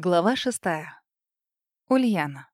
Глава шестая. Ульяна.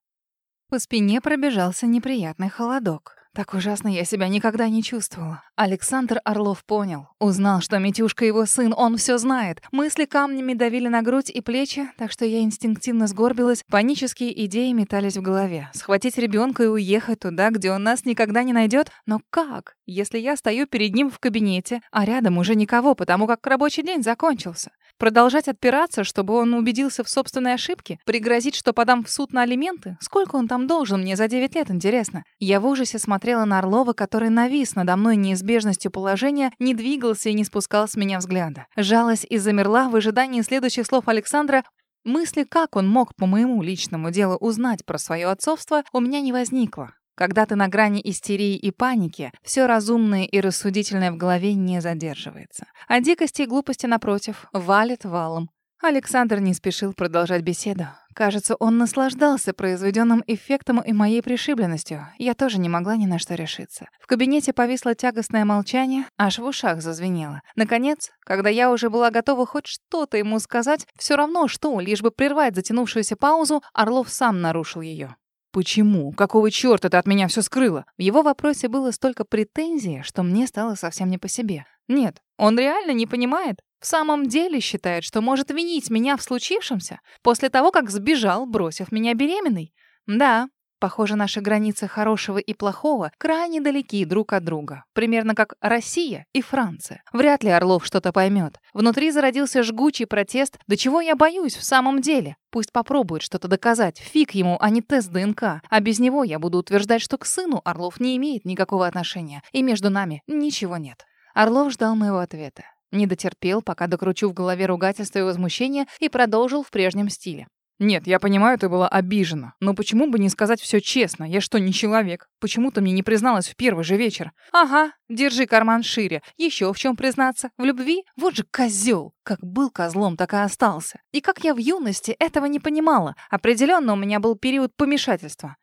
По спине пробежался неприятный холодок. Так ужасно я себя никогда не чувствовала. Александр Орлов понял. Узнал, что Митюшка его сын, он все знает. Мысли камнями давили на грудь и плечи, так что я инстинктивно сгорбилась. Панические идеи метались в голове. Схватить ребенка и уехать туда, где он нас никогда не найдет? Но как, если я стою перед ним в кабинете, а рядом уже никого, потому как рабочий день закончился? Продолжать отпираться, чтобы он убедился в собственной ошибке? Пригрозить, что подам в суд на алименты? Сколько он там должен мне за 9 лет, интересно? Я в ужасе смотрела на Орлова, который навис надо мной неизбежностью положения, не двигался и не спускал с меня взгляда. Жалась и замерла в ожидании следующих слов Александра, Мысли, как он мог по моему личному делу узнать про свое отцовство, у меня не возникло. Когда ты на грани истерии и паники, все разумное и рассудительное в голове не задерживается. А дикости и глупости, напротив, валит валом. Александр не спешил продолжать беседу. Кажется, он наслаждался произведенным эффектом и моей пришибленностью. Я тоже не могла ни на что решиться. В кабинете повисло тягостное молчание, аж в ушах зазвенело. Наконец, когда я уже была готова хоть что-то ему сказать, все равно что, лишь бы прервать затянувшуюся паузу, Орлов сам нарушил ее. «Почему? Какого чёрта ты от меня всё скрыла?» В его вопросе было столько претензий, что мне стало совсем не по себе. Нет, он реально не понимает. В самом деле считает, что может винить меня в случившемся после того, как сбежал, бросив меня беременной. Да, Похоже, наши границы хорошего и плохого крайне далеки друг от друга. Примерно как Россия и Франция. Вряд ли Орлов что-то поймет. Внутри зародился жгучий протест. До чего я боюсь в самом деле? Пусть попробует что-то доказать. Фиг ему, а не тест ДНК. А без него я буду утверждать, что к сыну Орлов не имеет никакого отношения. И между нами ничего нет. Орлов ждал моего ответа. Не дотерпел, пока докручу в голове ругательство и возмущение, и продолжил в прежнем стиле. Нет, я понимаю, ты была обижена. Но почему бы не сказать все честно? Я что, не человек? Почему ты мне не призналась в первый же вечер? Ага, держи карман шире. Еще в чем признаться? В любви? Вот же козел. Как был козлом, так и остался. И как я в юности этого не понимала. Определенно у меня был период помешательства.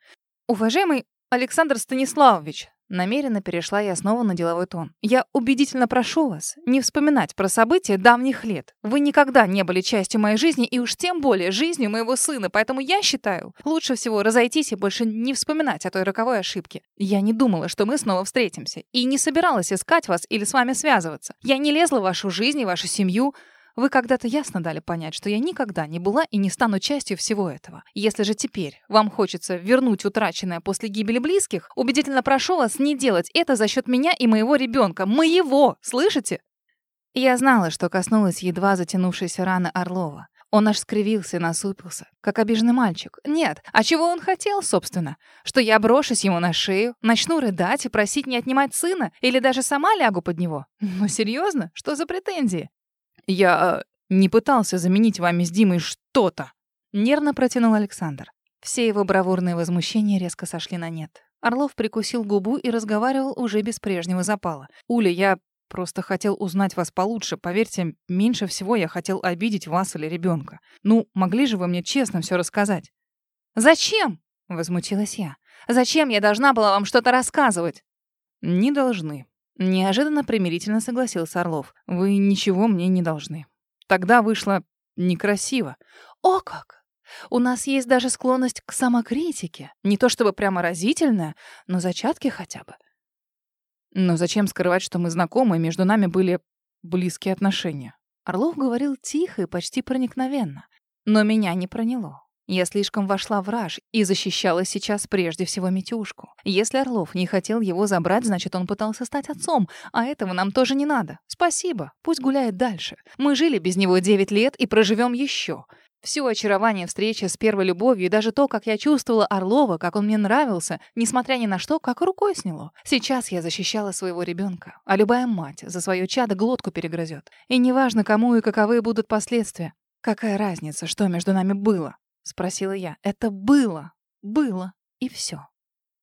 Уважаемый Александр Станиславович, Намеренно перешла я снова на деловой тон. «Я убедительно прошу вас не вспоминать про события давних лет. Вы никогда не были частью моей жизни и уж тем более жизнью моего сына, поэтому я считаю, лучше всего разойтись и больше не вспоминать о той роковой ошибке. Я не думала, что мы снова встретимся, и не собиралась искать вас или с вами связываться. Я не лезла в вашу жизнь и вашу семью, вы когда-то ясно дали понять, что я никогда не была и не стану частью всего этого. Если же теперь вам хочется вернуть утраченное после гибели близких, убедительно прошу вас не делать это за счет меня и моего ребенка. Моего! Слышите? Я знала, что коснулась едва затянувшейся раны Орлова. Он аж скривился и насупился, как обиженный мальчик. Нет, а чего он хотел, собственно? Что я брошусь ему на шею, начну рыдать и просить не отнимать сына, или даже сама лягу под него? Ну, серьезно? Что за претензии? «Я э, не пытался заменить вами с Димой что-то», — нервно протянул Александр. Все его бравурные возмущения резко сошли на нет. Орлов прикусил губу и разговаривал уже без прежнего запала. «Уля, я просто хотел узнать вас получше. Поверьте, меньше всего я хотел обидеть вас или ребенка. Ну, могли же вы мне честно все рассказать?» «Зачем?» — возмутилась я. «Зачем я должна была вам что-то рассказывать?» «Не должны», Неожиданно примирительно согласился Орлов. Вы ничего мне не должны. Тогда вышло некрасиво. О как! У нас есть даже склонность к самокритике. Не то чтобы прямо разительная, но зачатки хотя бы. Но зачем скрывать, что мы знакомы, между нами были близкие отношения? Орлов говорил тихо и почти проникновенно. Но меня не проняло. Я слишком вошла в раж и защищала сейчас прежде всего Митюшку. Если Орлов не хотел его забрать, значит, он пытался стать отцом, а этого нам тоже не надо. Спасибо, пусть гуляет дальше. Мы жили без него 9 лет и проживем еще. Все очарование встречи с первой любовью и даже то, как я чувствовала Орлова, как он мне нравился, несмотря ни на что, как рукой сняло. Сейчас я защищала своего ребенка, а любая мать за свое чадо глотку перегрызет. И неважно, кому и каковы будут последствия. Какая разница, что между нами было? — спросила я. «Это было, было, и все.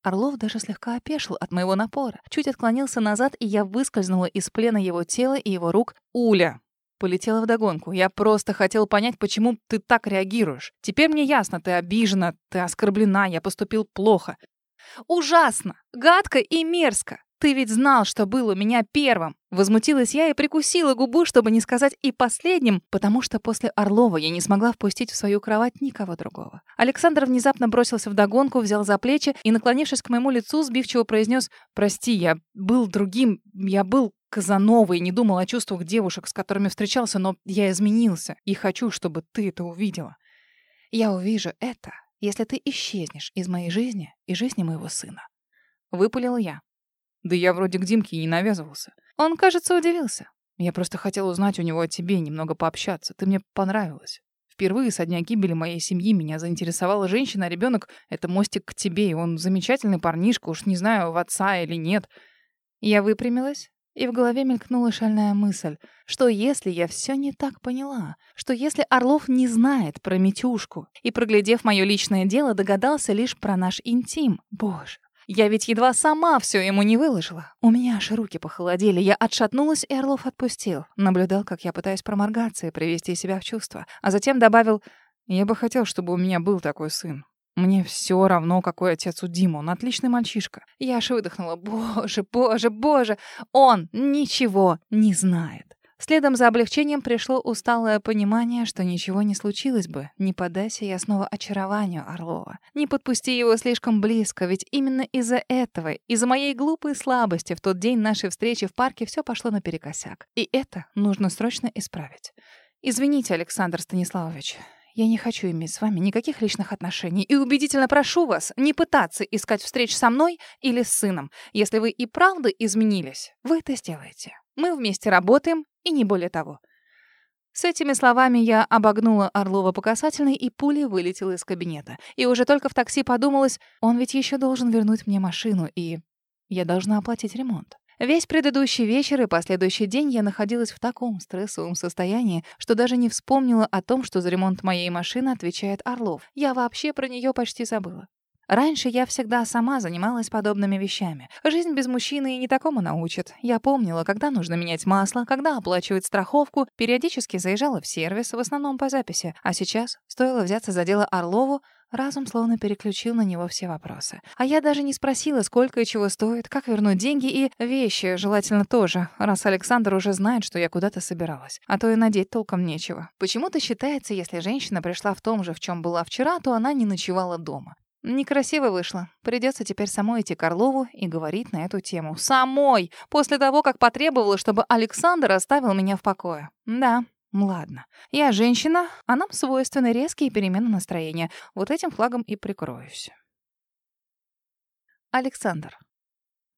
Орлов даже слегка опешил от моего напора, чуть отклонился назад, и я выскользнула из плена его тела и его рук. «Уля!» Полетела вдогонку. «Я просто хотел понять, почему ты так реагируешь. Теперь мне ясно, ты обижена, ты оскорблена, я поступил плохо». «Ужасно! Гадко и мерзко! Ты ведь знал, что был у меня первым. Возмутилась я и прикусила губу, чтобы не сказать и последним, потому что после Орлова я не смогла впустить в свою кровать никого другого. Александр внезапно бросился в догонку, взял за плечи и, наклонившись к моему лицу, сбивчиво произнес «Прости, я был другим, я был Казанова и не думал о чувствах девушек, с которыми встречался, но я изменился и хочу, чтобы ты это увидела. Я увижу это, если ты исчезнешь из моей жизни и жизни моего сына. Выпалила я. Да я вроде к Димке и не навязывался. Он, кажется, удивился. Я просто хотел узнать у него о тебе, немного пообщаться. Ты мне понравилась. Впервые со дня гибели моей семьи меня заинтересовала женщина, а ребенок — это мостик к тебе, и он замечательный парнишка, уж не знаю, в отца или нет. Я выпрямилась, и в голове мелькнула шальная мысль, что если я все не так поняла, что если Орлов не знает про Митюшку и, проглядев мое личное дело, догадался лишь про наш интим. Боже, я ведь едва сама все ему не выложила. У меня аж руки похолодели. Я отшатнулась, и Орлов отпустил. Наблюдал, как я пытаюсь проморгаться и привести себя в чувство. А затем добавил, «Я бы хотел, чтобы у меня был такой сын. Мне все равно, какой отец у Димы. Он отличный мальчишка». Я аж выдохнула, «Боже, боже, боже! Он ничего не знает». Следом за облегчением пришло усталое понимание, что ничего не случилось бы, не подайся я снова очарованию Орлова. Не подпусти его слишком близко, ведь именно из-за этого, из-за моей глупой слабости в тот день нашей встречи в парке все пошло наперекосяк. И это нужно срочно исправить. Извините, Александр Станиславович, я не хочу иметь с вами никаких личных отношений и убедительно прошу вас не пытаться искать встреч со мной или с сыном. Если вы и правда изменились, вы это сделаете. Мы вместе работаем, и не более того. С этими словами я обогнула Орлова по касательной и пулей вылетела из кабинета. И уже только в такси подумалось, он ведь еще должен вернуть мне машину, и я должна оплатить ремонт. Весь предыдущий вечер и последующий день я находилась в таком стрессовом состоянии, что даже не вспомнила о том, что за ремонт моей машины отвечает Орлов. Я вообще про нее почти забыла. Раньше я всегда сама занималась подобными вещами. Жизнь без мужчины и не такому научит. Я помнила, когда нужно менять масло, когда оплачивать страховку, периодически заезжала в сервис, в основном по записи. А сейчас, стоило взяться за дело Орлову, разум словно переключил на него все вопросы. А я даже не спросила, сколько и чего стоит, как вернуть деньги и вещи, желательно тоже, раз Александр уже знает, что я куда-то собиралась. А то и надеть толком нечего. Почему-то считается, если женщина пришла в том же, в чем была вчера, то она не ночевала дома. Некрасиво вышло. Придется теперь самой идти к Орлову и говорить на эту тему. Самой! После того, как потребовала, чтобы Александр оставил меня в покое. Да, ладно. Я женщина, а нам свойственны резкие перемены настроения. Вот этим флагом и прикроюсь. Александр.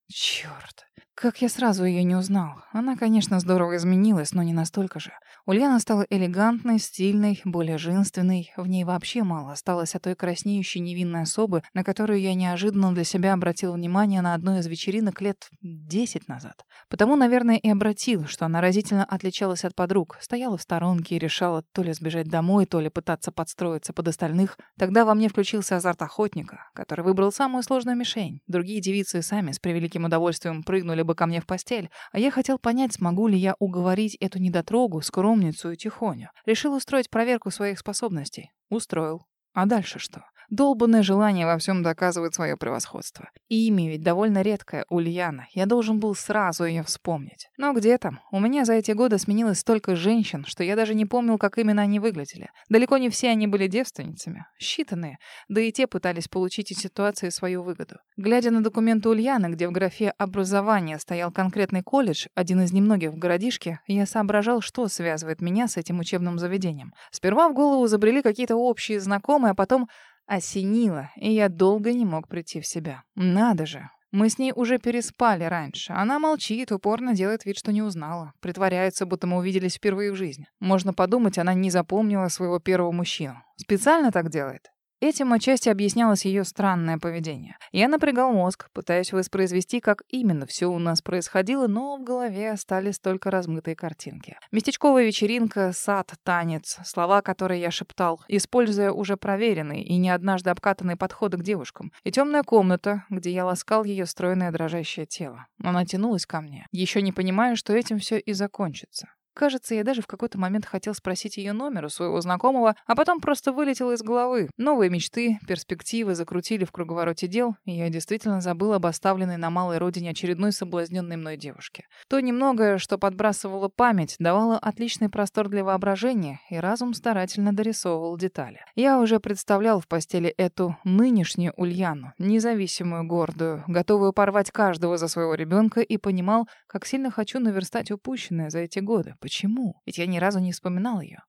Чёрт. Как я сразу ее не узнал. Она, конечно, здорово изменилась, но не настолько же. Ульяна стала элегантной, стильной, более женственной. В ней вообще мало осталось от той краснеющей невинной особы, на которую я неожиданно для себя обратил внимание на одной из вечеринок лет десять назад. Потому, наверное, и обратил, что она разительно отличалась от подруг. Стояла в сторонке и решала то ли сбежать домой, то ли пытаться подстроиться под остальных. Тогда во мне включился азарт охотника, который выбрал самую сложную мишень. Другие девицы сами с превеликим удовольствием прыгнули бы бы ко мне в постель, а я хотел понять, смогу ли я уговорить эту недотрогу, скромницу и тихоню. Решил устроить проверку своих способностей. Устроил. А дальше что? Долбанное желание во всем доказывать свое превосходство. И имя ведь довольно редкое, Ульяна. Я должен был сразу ее вспомнить. Но где там? У меня за эти годы сменилось столько женщин, что я даже не помнил, как именно они выглядели. Далеко не все они были девственницами. Считанные. Да и те пытались получить из ситуации свою выгоду. Глядя на документы Ульяны, где в графе «образование» стоял конкретный колледж, один из немногих в городишке, я соображал, что связывает меня с этим учебным заведением. Сперва в голову забрели какие-то общие знакомые, а потом Осенило, и я долго не мог прийти в себя. Надо же. Мы с ней уже переспали раньше. Она молчит, упорно делает вид, что не узнала. Притворяется, будто мы увиделись впервые в жизни. Можно подумать, она не запомнила своего первого мужчину. Специально так делает? Этим отчасти объяснялось ее странное поведение. Я напрягал мозг, пытаясь воспроизвести, как именно все у нас происходило, но в голове остались только размытые картинки. Местечковая вечеринка, сад, танец, слова, которые я шептал, используя уже проверенные и не однажды обкатанные подходы к девушкам. И темная комната, где я ласкал ее стройное дрожащее тело. Она тянулась ко мне, еще не понимая, что этим все и закончится. Кажется, я даже в какой-то момент хотел спросить ее номер у своего знакомого, а потом просто вылетело из головы. Новые мечты, перспективы закрутили в круговороте дел, и я действительно забыл об оставленной на малой родине очередной соблазненной мной девушке. То немногое, что подбрасывало память, давало отличный простор для воображения, и разум старательно дорисовывал детали. Я уже представлял в постели эту нынешнюю Ульяну, независимую, гордую, готовую порвать каждого за своего ребенка, и понимал, как сильно хочу наверстать упущенное за эти годы. Почему? Ведь я ни разу не вспоминал ее.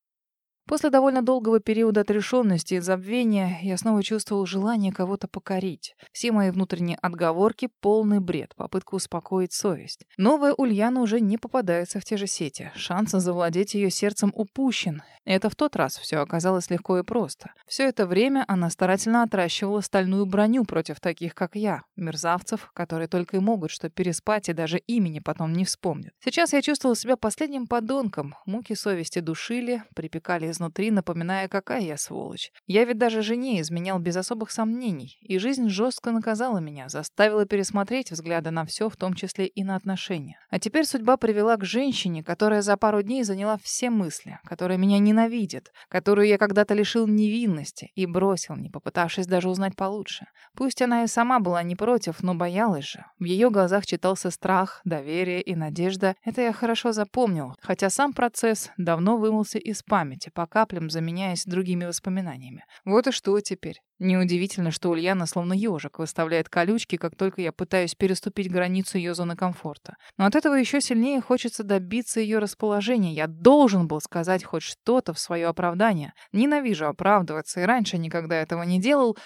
После довольно долгого периода отрешенности и забвения я снова чувствовал желание кого-то покорить. Все мои внутренние отговорки — полный бред, попытка успокоить совесть. Новая Ульяна уже не попадается в те же сети. Шанс завладеть ее сердцем упущен. Это в тот раз все оказалось легко и просто. Все это время она старательно отращивала стальную броню против таких, как я, мерзавцев, которые только и могут что переспать и даже имени потом не вспомнят. Сейчас я чувствовал себя последним подонком. Муки совести душили, припекали изнутри, напоминая, какая я сволочь. Я ведь даже жене изменял без особых сомнений, и жизнь жестко наказала меня, заставила пересмотреть взгляды на все, в том числе и на отношения. А теперь судьба привела к женщине, которая за пару дней заняла все мысли, которая меня ненавидит, которую я когда-то лишил невинности и бросил, не попытавшись даже узнать получше. Пусть она и сама была не против, но боялась же. В ее глазах читался страх, доверие и надежда. Это я хорошо запомнил, хотя сам процесс давно вымылся из памяти, по каплям заменяясь другими воспоминаниями. Вот и что теперь. Неудивительно, что Ульяна словно ежик выставляет колючки, как только я пытаюсь переступить границу ее зоны комфорта. Но от этого еще сильнее хочется добиться ее расположения. Я должен был сказать хоть что-то в свое оправдание. Ненавижу оправдываться, и раньше никогда этого не делал.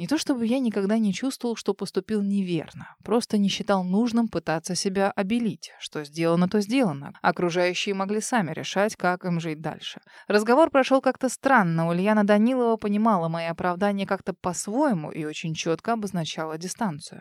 Не то чтобы я никогда не чувствовал, что поступил неверно, просто не считал нужным пытаться себя обелить. Что сделано, то сделано. Окружающие могли сами решать, как им жить дальше. Разговор прошел как-то странно. Ульяна Данилова понимала мои оправдания как-то по-своему и очень четко обозначала дистанцию.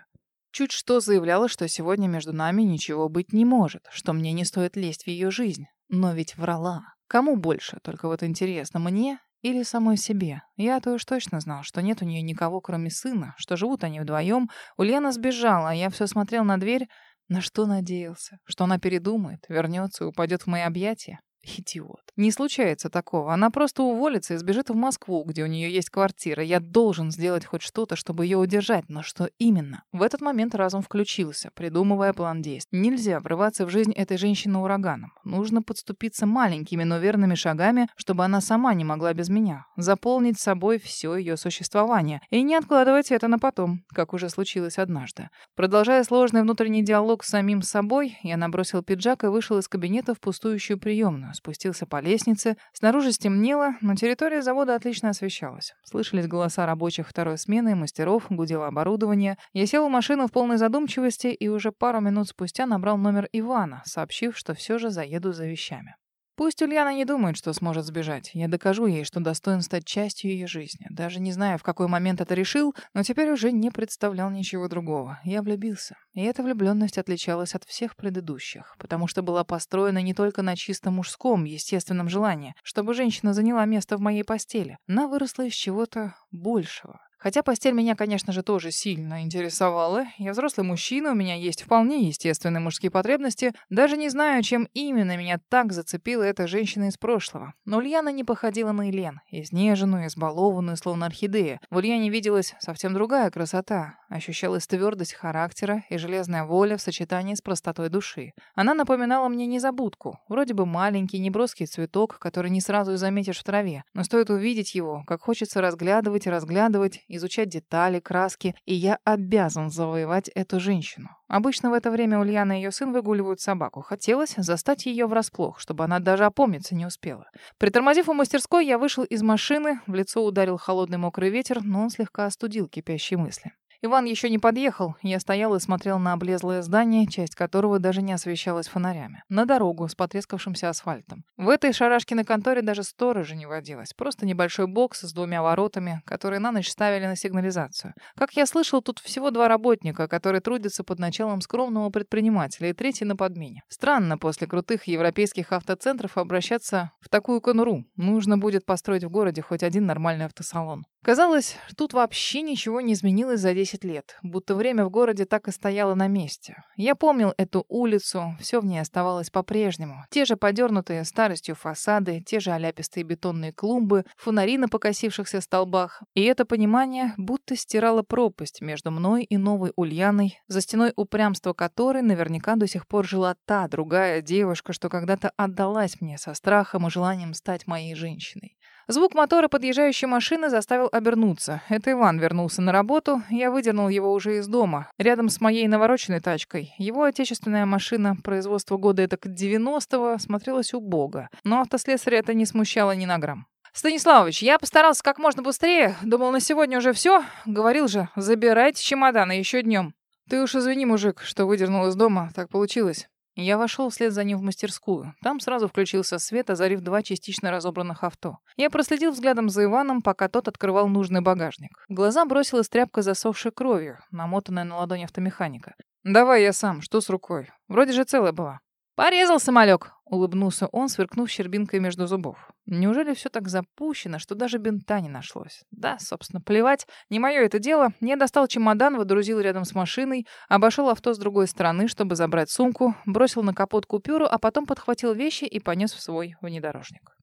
Чуть что заявляла, что сегодня между нами ничего быть не может, что мне не стоит лезть в ее жизнь. Но ведь врала. Кому больше? Только вот интересно, мне или самой себе. Я-то уж точно знал, что нет у нее никого, кроме сына, что живут они вдвоем. Ульяна сбежала, а я все смотрел на дверь. На что надеялся? Что она передумает, вернется и упадет в мои объятия? Идиот. Не случается такого. Она просто уволится и сбежит в Москву, где у нее есть квартира. Я должен сделать хоть что-то, чтобы ее удержать. Но что именно? В этот момент разум включился, придумывая план действий. Нельзя врываться в жизнь этой женщины ураганом. Нужно подступиться маленькими, но верными шагами, чтобы она сама не могла без меня. Заполнить собой все ее существование. И не откладывать это на потом, как уже случилось однажды. Продолжая сложный внутренний диалог с самим собой, я набросил пиджак и вышел из кабинета в пустующую приемную спустился по лестнице. Снаружи стемнело, но территория завода отлично освещалась. Слышались голоса рабочих второй смены, мастеров, гудело оборудование. Я сел в машину в полной задумчивости и уже пару минут спустя набрал номер Ивана, сообщив, что все же заеду за вещами. Пусть Ульяна не думает, что сможет сбежать. Я докажу ей, что достоин стать частью ее жизни. Даже не знаю, в какой момент это решил, но теперь уже не представлял ничего другого. Я влюбился. И эта влюбленность отличалась от всех предыдущих, потому что была построена не только на чисто мужском, естественном желании, чтобы женщина заняла место в моей постели. Она выросла из чего-то большего. Хотя постель меня, конечно же, тоже сильно интересовала. Я взрослый мужчина, у меня есть вполне естественные мужские потребности. Даже не знаю, чем именно меня так зацепила эта женщина из прошлого. Но Ульяна не походила на Елен. Изнеженную, избалованную, словно орхидея. В Ульяне виделась совсем другая красота. Ощущалась твердость характера и железная воля в сочетании с простотой души. Она напоминала мне незабудку. Вроде бы маленький, неброский цветок, который не сразу и заметишь в траве. Но стоит увидеть его, как хочется разглядывать и разглядывать, изучать детали, краски, и я обязан завоевать эту женщину. Обычно в это время Ульяна и ее сын выгуливают собаку. Хотелось застать ее врасплох, чтобы она даже опомниться не успела. Притормозив у мастерской, я вышел из машины, в лицо ударил холодный мокрый ветер, но он слегка остудил кипящие мысли. Иван еще не подъехал. Я стоял и смотрел на облезлое здание, часть которого даже не освещалась фонарями. На дорогу с потрескавшимся асфальтом. В этой шарашкиной конторе даже сторожа не водилось. Просто небольшой бокс с двумя воротами, которые на ночь ставили на сигнализацию. Как я слышал, тут всего два работника, которые трудятся под началом скромного предпринимателя, и третий на подмене. Странно после крутых европейских автоцентров обращаться в такую конуру. Нужно будет построить в городе хоть один нормальный автосалон. Казалось, тут вообще ничего не изменилось за 10 лет, будто время в городе так и стояло на месте. Я помнил эту улицу, все в ней оставалось по-прежнему. Те же подернутые старостью фасады, те же оляпистые бетонные клумбы, фонари на покосившихся столбах. И это понимание будто стирало пропасть между мной и новой Ульяной, за стеной упрямства которой наверняка до сих пор жила та другая девушка, что когда-то отдалась мне со страхом и желанием стать моей женщиной. Звук мотора подъезжающей машины заставил обернуться. Это Иван вернулся на работу. Я выдернул его уже из дома. Рядом с моей навороченной тачкой. Его отечественная машина производства года это к 90-го смотрелась убого. Но автослесаря это не смущало ни на грамм. «Станиславович, я постарался как можно быстрее. Думал, на сегодня уже все. Говорил же, забирайте чемоданы еще днем. Ты уж извини, мужик, что выдернул из дома. Так получилось. Я вошел вслед за ним в мастерскую. Там сразу включился свет, озарив два частично разобранных авто. Я проследил взглядом за Иваном, пока тот открывал нужный багажник. В глаза бросилась тряпка засохшей кровью, намотанная на ладонь автомеханика. «Давай я сам, что с рукой? Вроде же целая была». «Порезал самолёк!» — улыбнулся он, сверкнув щербинкой между зубов. Неужели все так запущено, что даже бинта не нашлось? Да, собственно, плевать. Не мое это дело. Я достал чемодан, водрузил рядом с машиной, обошел авто с другой стороны, чтобы забрать сумку, бросил на капот купюру, а потом подхватил вещи и понес в свой внедорожник.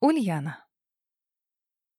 Ульяна.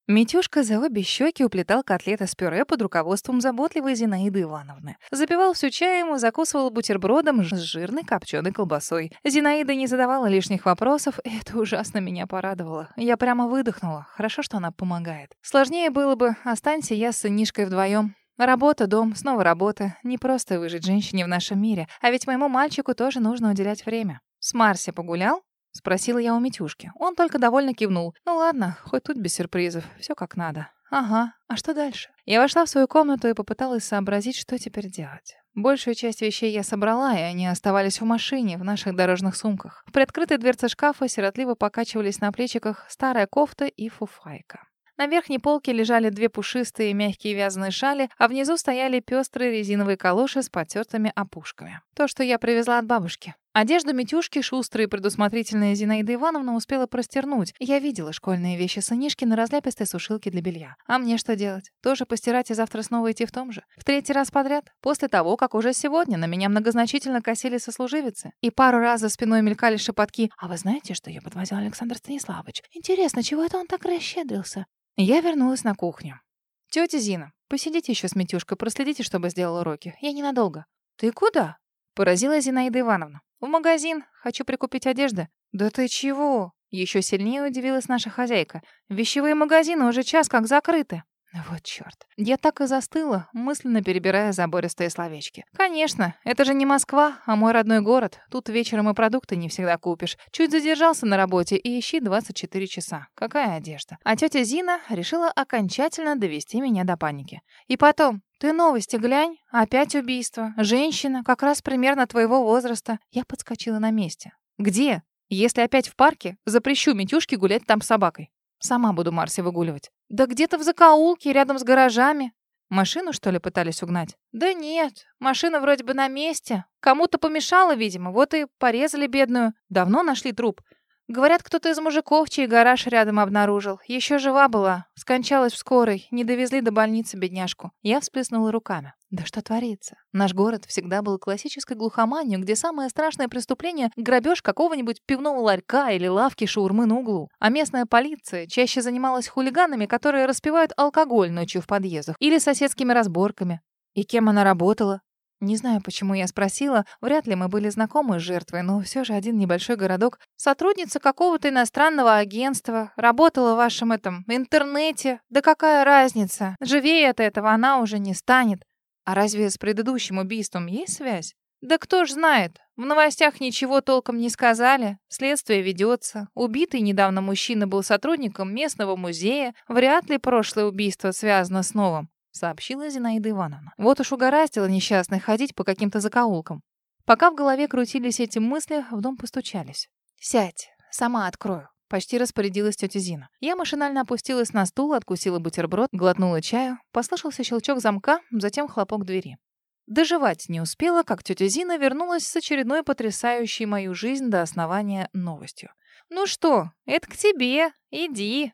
Митюшка за обе щеки уплетал котлеты с пюре под руководством заботливой Зинаиды Ивановны. Запивал все чаем и закусывал бутербродом с жирной копченой колбасой. Зинаида не задавала лишних вопросов, и это ужасно меня порадовало. Я прямо выдохнула. Хорошо, что она помогает. Сложнее было бы, останься я с сынишкой вдвоем. Работа, дом, снова работа. Не просто выжить женщине в нашем мире. А ведь моему мальчику тоже нужно уделять время. С Марси погулял? Спросила я у Митюшки. Он только довольно кивнул. Ну ладно, хоть тут без сюрпризов. Все как надо. Ага, а что дальше? Я вошла в свою комнату и попыталась сообразить, что теперь делать. Большую часть вещей я собрала, и они оставались в машине, в наших дорожных сумках. В приоткрытой дверце шкафа сиротливо покачивались на плечиках старая кофта и фуфайка. На верхней полке лежали две пушистые мягкие вязаные шали, а внизу стояли пестрые резиновые калоши с потертыми опушками. То, что я привезла от бабушки. Одежду Митюшки шустрая и предусмотрительная Зинаида Ивановна успела простернуть. Я видела школьные вещи сынишки на разляпистой сушилке для белья. А мне что делать? Тоже постирать и завтра снова идти в том же? В третий раз подряд? После того, как уже сегодня на меня многозначительно косили сослуживицы. И пару раз за спиной мелькали шепотки. «А вы знаете, что я подвозил Александр Станиславович? Интересно, чего это он так расщедрился?» Я вернулась на кухню. «Тетя Зина, посидите еще с Митюшкой, проследите, чтобы сделал уроки. Я ненадолго». «Ты куда?» — поразила Зинаида Ивановна. «В магазин. Хочу прикупить одежды». «Да ты чего?» Еще сильнее удивилась наша хозяйка. «Вещевые магазины уже час как закрыты». Вот чёрт. Я так и застыла, мысленно перебирая забористые словечки. Конечно, это же не Москва, а мой родной город. Тут вечером и продукты не всегда купишь. Чуть задержался на работе и ищи 24 часа. Какая одежда? А тетя Зина решила окончательно довести меня до паники. И потом, ты новости глянь. Опять убийство. Женщина, как раз примерно твоего возраста. Я подскочила на месте. Где? Если опять в парке, запрещу Митюшке гулять там с собакой. Сама буду Марси выгуливать. Да где-то в закоулке, рядом с гаражами. Машину, что ли, пытались угнать? Да нет, машина вроде бы на месте. Кому-то помешала, видимо, вот и порезали бедную. Давно нашли труп. Говорят, кто-то из мужиков, чей гараж рядом обнаружил. Еще жива была. Скончалась в скорой. Не довезли до больницы бедняжку. Я всплеснула руками. Да что творится? Наш город всегда был классической глухоманью, где самое страшное преступление — грабеж какого-нибудь пивного ларька или лавки шаурмы на углу. А местная полиция чаще занималась хулиганами, которые распивают алкоголь ночью в подъездах или соседскими разборками. И кем она работала? Не знаю, почему я спросила, вряд ли мы были знакомы с жертвой, но все же один небольшой городок. Сотрудница какого-то иностранного агентства, работала в вашем этом интернете. Да какая разница? Живее от этого она уже не станет. А разве с предыдущим убийством есть связь? Да кто ж знает. В новостях ничего толком не сказали. Следствие ведется. Убитый недавно мужчина был сотрудником местного музея. Вряд ли прошлое убийство связано с новым сообщила Зинаида Ивановна. Вот уж угораздило несчастной ходить по каким-то закоулкам. Пока в голове крутились эти мысли, в дом постучались. «Сядь, сама открою», — почти распорядилась тетя Зина. Я машинально опустилась на стул, откусила бутерброд, глотнула чаю. Послышался щелчок замка, затем хлопок двери. Доживать не успела, как тетя Зина вернулась с очередной потрясающей мою жизнь до основания новостью. «Ну что, это к тебе. Иди».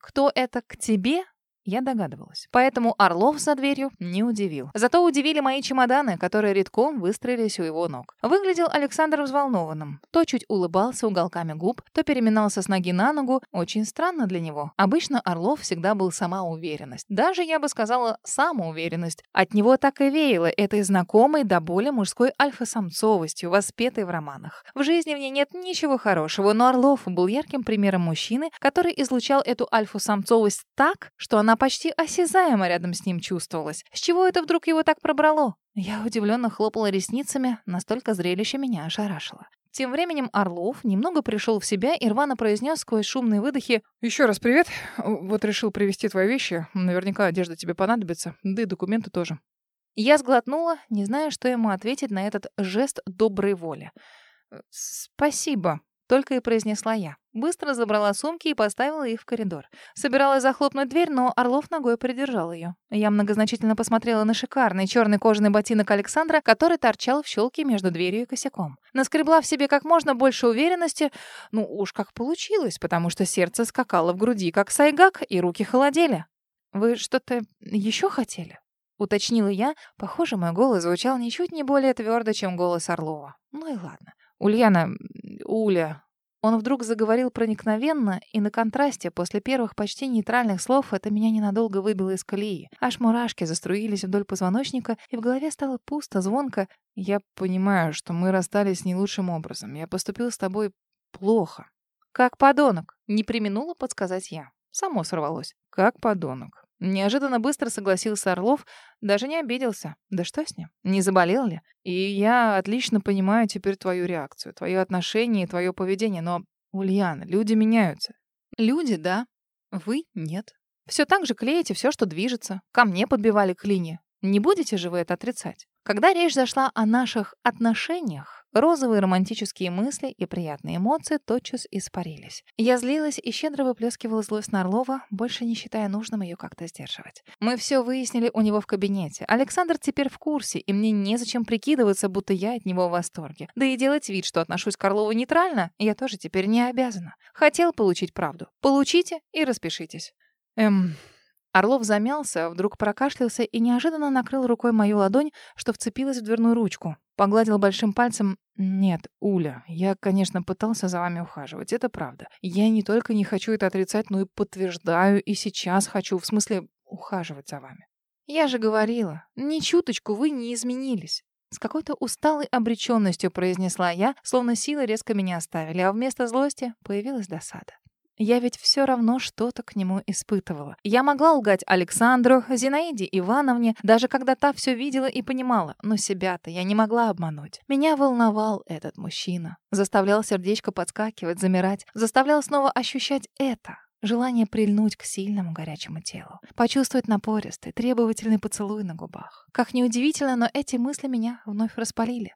Кто это к тебе? Я догадывалась. Поэтому Орлов за дверью не удивил. Зато удивили мои чемоданы, которые редком выстроились у его ног. Выглядел Александр взволнованным. То чуть улыбался уголками губ, то переминался с ноги на ногу. Очень странно для него. Обычно Орлов всегда был сама уверенность. Даже, я бы сказала, самоуверенность. От него так и веяло этой знакомой до боли мужской альфа-самцовостью, воспетой в романах. В жизни в ней нет ничего хорошего, но Орлов был ярким примером мужчины, который излучал эту альфа-самцовость так, что она почти осязаемо рядом с ним чувствовалась. С чего это вдруг его так пробрало? Я удивленно хлопала ресницами, настолько зрелище меня ошарашило. Тем временем Орлов немного пришел в себя и рвано произнес сквозь шумные выдохи «Еще раз привет. Вот решил привезти твои вещи. Наверняка одежда тебе понадобится, да и документы тоже». Я сглотнула, не зная, что ему ответить на этот жест доброй воли. «Спасибо», только и произнесла я. Быстро забрала сумки и поставила их в коридор. Собиралась захлопнуть дверь, но Орлов ногой придержал ее. Я многозначительно посмотрела на шикарный черный кожаный ботинок Александра, который торчал в щелке между дверью и косяком. Наскребла в себе как можно больше уверенности. Ну уж как получилось, потому что сердце скакало в груди, как сайгак, и руки холодели. «Вы что-то еще хотели?» Уточнила я. Похоже, мой голос звучал ничуть не более твердо, чем голос Орлова. Ну и ладно. «Ульяна, Уля...» Он вдруг заговорил проникновенно, и на контрасте после первых почти нейтральных слов это меня ненадолго выбило из колеи. Аж мурашки заструились вдоль позвоночника, и в голове стало пусто, звонко. «Я понимаю, что мы расстались не лучшим образом. Я поступил с тобой плохо». «Как подонок», — не применула подсказать я. Само сорвалось. «Как подонок». Неожиданно быстро согласился Орлов, даже не обиделся. Да что с ним? Не заболел ли? И я отлично понимаю теперь твою реакцию, твое отношение и твое поведение, но, Ульяна, люди меняются. Люди, да. Вы — нет. Все так же клеите все, что движется. Ко мне подбивали клини. Не будете же вы это отрицать? Когда речь зашла о наших отношениях, Розовые романтические мысли и приятные эмоции тотчас испарились. Я злилась и щедро выплескивала злость на Орлова, больше не считая нужным ее как-то сдерживать. Мы все выяснили у него в кабинете. Александр теперь в курсе, и мне незачем прикидываться, будто я от него в восторге. Да и делать вид, что отношусь к Орлову нейтрально, я тоже теперь не обязана. Хотел получить правду. Получите и распишитесь. Эм... Орлов замялся, вдруг прокашлялся и неожиданно накрыл рукой мою ладонь, что вцепилась в дверную ручку. Погладил большим пальцем. «Нет, Уля, я, конечно, пытался за вами ухаживать, это правда. Я не только не хочу это отрицать, но и подтверждаю, и сейчас хочу, в смысле, ухаживать за вами. Я же говорила, ни чуточку вы не изменились». С какой-то усталой обреченностью произнесла я, словно силы резко меня оставили, а вместо злости появилась досада. Я ведь все равно что-то к нему испытывала. Я могла лгать Александру, Зинаиде Ивановне, даже когда та все видела и понимала, но себя-то я не могла обмануть. Меня волновал этот мужчина. Заставлял сердечко подскакивать, замирать, заставлял снова ощущать это. Желание прильнуть к сильному горячему телу, почувствовать напористый, требовательный поцелуй на губах. Как неудивительно, но эти мысли меня вновь распалили.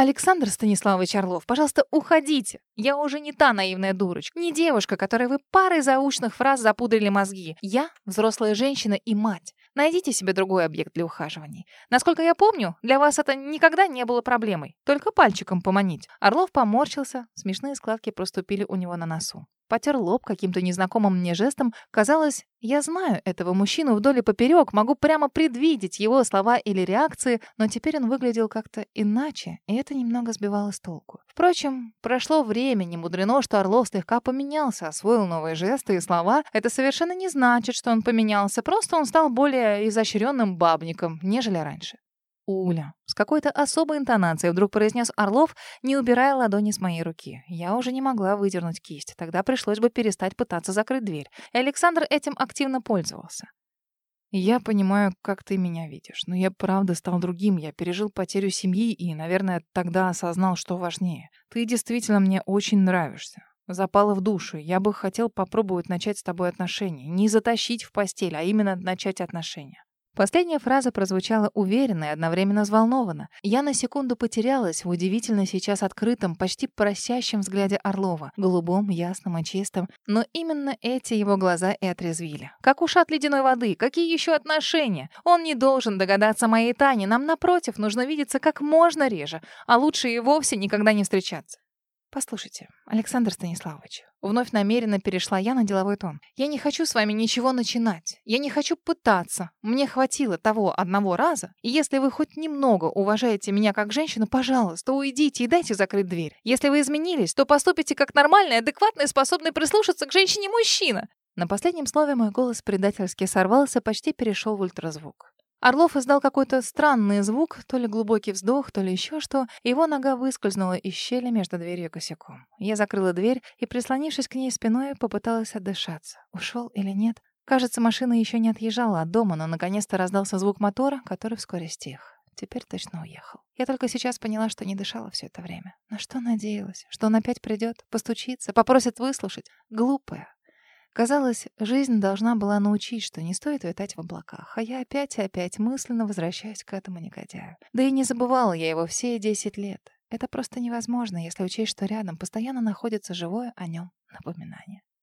«Александр Станиславович Орлов, пожалуйста, уходите. Я уже не та наивная дурочка, не девушка, которой вы парой заучных фраз запудрили мозги. Я взрослая женщина и мать. Найдите себе другой объект для ухаживаний. Насколько я помню, для вас это никогда не было проблемой. Только пальчиком поманить». Орлов поморщился, смешные складки проступили у него на носу потер лоб каким-то незнакомым мне жестом. Казалось, я знаю этого мужчину вдоль и поперек, могу прямо предвидеть его слова или реакции, но теперь он выглядел как-то иначе, и это немного сбивало с толку. Впрочем, прошло время, не мудрено, что Орлов слегка поменялся, освоил новые жесты и слова. Это совершенно не значит, что он поменялся, просто он стал более изощренным бабником, нежели раньше. «Уля», с какой-то особой интонацией вдруг произнес Орлов, не убирая ладони с моей руки. Я уже не могла выдернуть кисть, тогда пришлось бы перестать пытаться закрыть дверь. И Александр этим активно пользовался. «Я понимаю, как ты меня видишь, но я правда стал другим. Я пережил потерю семьи и, наверное, тогда осознал, что важнее. Ты действительно мне очень нравишься. Запала в душу. Я бы хотел попробовать начать с тобой отношения. Не затащить в постель, а именно начать отношения. Последняя фраза прозвучала уверенно и одновременно взволнованно. Я на секунду потерялась в удивительно сейчас открытом, почти просящем взгляде Орлова, голубом, ясном и чистом. Но именно эти его глаза и отрезвили. Как ушат ледяной воды, какие еще отношения? Он не должен догадаться о моей Тане, нам, напротив, нужно видеться как можно реже, а лучше и вовсе никогда не встречаться. Послушайте, Александр Станиславович, вновь намеренно перешла я на деловой тон. Я не хочу с вами ничего начинать. Я не хочу пытаться. Мне хватило того одного раза. И если вы хоть немного уважаете меня как женщину, пожалуйста, уйдите и дайте закрыть дверь. Если вы изменились, то поступите как нормальный, адекватный, способный прислушаться к женщине мужчина. На последнем слове мой голос предательски сорвался, почти перешел в ультразвук. Орлов издал какой-то странный звук, то ли глубокий вздох, то ли еще что. Его нога выскользнула из щели между дверью и косяком. Я закрыла дверь и, прислонившись к ней спиной, попыталась отдышаться. Ушел или нет? Кажется, машина еще не отъезжала от дома, но наконец-то раздался звук мотора, который вскоре стих. Теперь точно уехал. Я только сейчас поняла, что не дышала все это время. На что надеялась? Что он опять придет, постучится, попросит выслушать? Глупая. Казалось, жизнь должна была научить, что не стоит витать в облаках, а я опять и опять мысленно возвращаюсь к этому негодяю. Да и не забывала я его все десять лет. Это просто невозможно, если учесть, что рядом постоянно находится живое о нем напоминание.